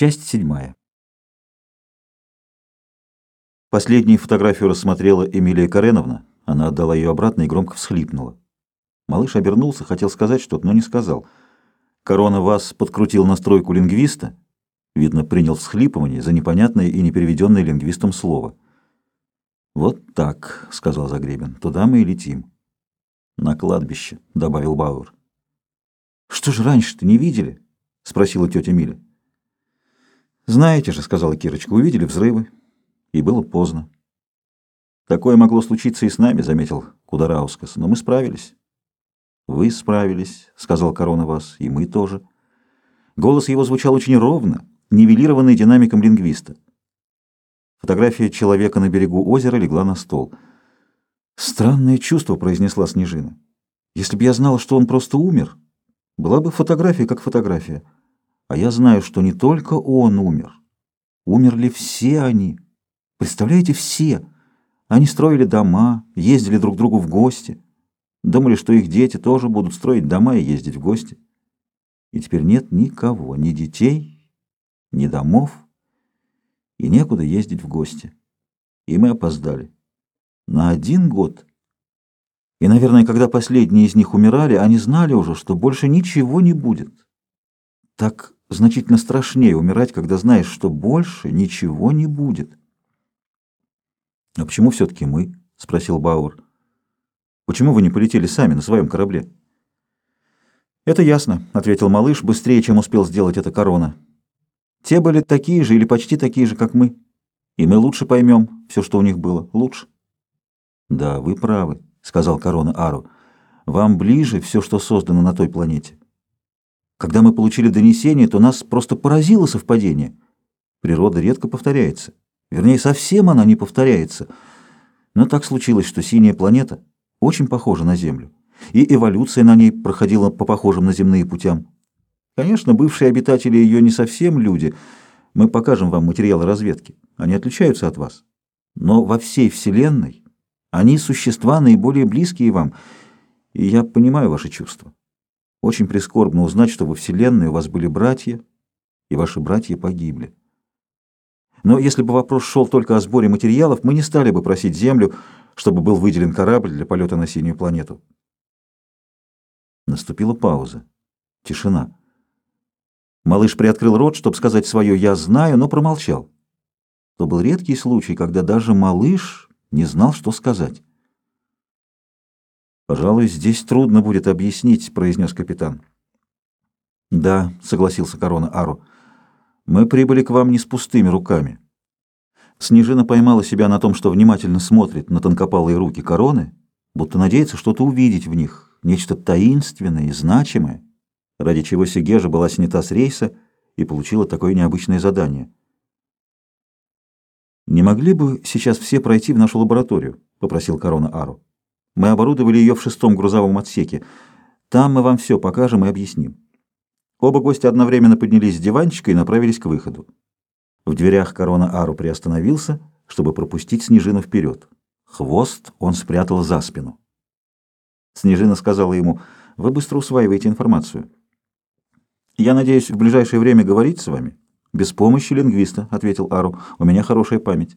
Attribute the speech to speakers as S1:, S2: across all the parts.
S1: Часть седьмая. Последнюю фотографию рассмотрела Эмилия Кареновна. Она отдала ее обратно и громко всхлипнула. Малыш обернулся, хотел сказать что-то, но не сказал. Корона вас подкрутил настройку лингвиста. Видно, принял всхлипывание за непонятное и непереведенное лингвистом слово. «Вот так», — сказал Загребин, — «туда мы и летим». «На кладбище», — добавил Бауэр. «Что же раньше-то не видели?» — спросила тетя Миля. «Знаете же», — сказала Кирочка, — «увидели взрывы, и было поздно». «Такое могло случиться и с нами», — заметил Кудараускас, — «но мы справились». «Вы справились», — сказал Корона Вас, — «и мы тоже». Голос его звучал очень ровно, нивелированный динамиком лингвиста. Фотография человека на берегу озера легла на стол. «Странное чувство», — произнесла Снежина. «Если бы я знала, что он просто умер, была бы фотография как фотография. А я знаю, что не только он умер. Умерли все они. Представляете, все. Они строили дома, ездили друг к другу в гости. Думали, что их дети тоже будут строить дома и ездить в гости. И теперь нет никого, ни детей, ни домов, и некуда ездить в гости. И мы опоздали. На один год. И, наверное, когда последние из них умирали, они знали уже, что больше ничего не будет. Так значительно страшнее умирать, когда знаешь, что больше ничего не будет. «А почему все-таки мы?» — спросил Бауэр. «Почему вы не полетели сами на своем корабле?» «Это ясно», — ответил малыш, быстрее, чем успел сделать это корона. «Те были такие же или почти такие же, как мы. И мы лучше поймем все, что у них было. Лучше». «Да, вы правы», — сказал корона Ару. «Вам ближе все, что создано на той планете». Когда мы получили донесение, то нас просто поразило совпадение. Природа редко повторяется. Вернее, совсем она не повторяется. Но так случилось, что синяя планета очень похожа на Землю. И эволюция на ней проходила по похожим на земные путям. Конечно, бывшие обитатели ее не совсем люди. Мы покажем вам материалы разведки. Они отличаются от вас. Но во всей Вселенной они существа наиболее близкие вам. И я понимаю ваши чувства. Очень прискорбно узнать, что во Вселенной у вас были братья, и ваши братья погибли. Но если бы вопрос шел только о сборе материалов, мы не стали бы просить Землю, чтобы был выделен корабль для полета на синюю планету. Наступила пауза. Тишина. Малыш приоткрыл рот, чтобы сказать свое «я знаю», но промолчал. То был редкий случай, когда даже малыш не знал, что сказать. «Пожалуй, здесь трудно будет объяснить», — произнес капитан. «Да», — согласился корона Ару, — «мы прибыли к вам не с пустыми руками». Снежина поймала себя на том, что внимательно смотрит на тонкопалые руки короны, будто надеется что-то увидеть в них, нечто таинственное и значимое, ради чего Сегежа была снята с рейса и получила такое необычное задание. «Не могли бы сейчас все пройти в нашу лабораторию?» — попросил корона Ару. Мы оборудовали ее в шестом грузовом отсеке. Там мы вам все покажем и объясним. Оба гостя одновременно поднялись с диванчика и направились к выходу. В дверях корона Ару приостановился, чтобы пропустить Снежину вперед. Хвост он спрятал за спину. Снежина сказала ему, «Вы быстро усваиваете информацию». «Я надеюсь в ближайшее время говорить с вами?» «Без помощи лингвиста», — ответил Ару. «У меня хорошая память».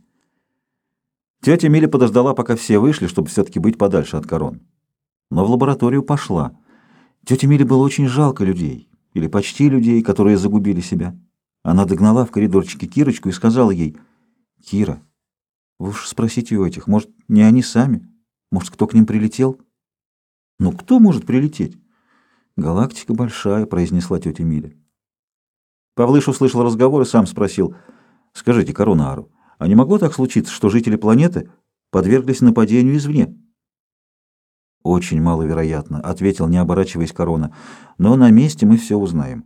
S1: Тетя Миля подождала, пока все вышли, чтобы все-таки быть подальше от корон. Но в лабораторию пошла. Тете Миле было очень жалко людей, или почти людей, которые загубили себя. Она догнала в коридорчике Кирочку и сказала ей, «Кира, вы уж спросите у этих, может, не они сами? Может, кто к ним прилетел?» «Ну, кто может прилететь?» «Галактика большая», — произнесла тетя Миля. Павлыш услышал разговор и сам спросил, «Скажите, Коронару, а не могло так случиться, что жители планеты подверглись нападению извне? «Очень маловероятно», — ответил, не оборачиваясь корона, — «но на месте мы все узнаем».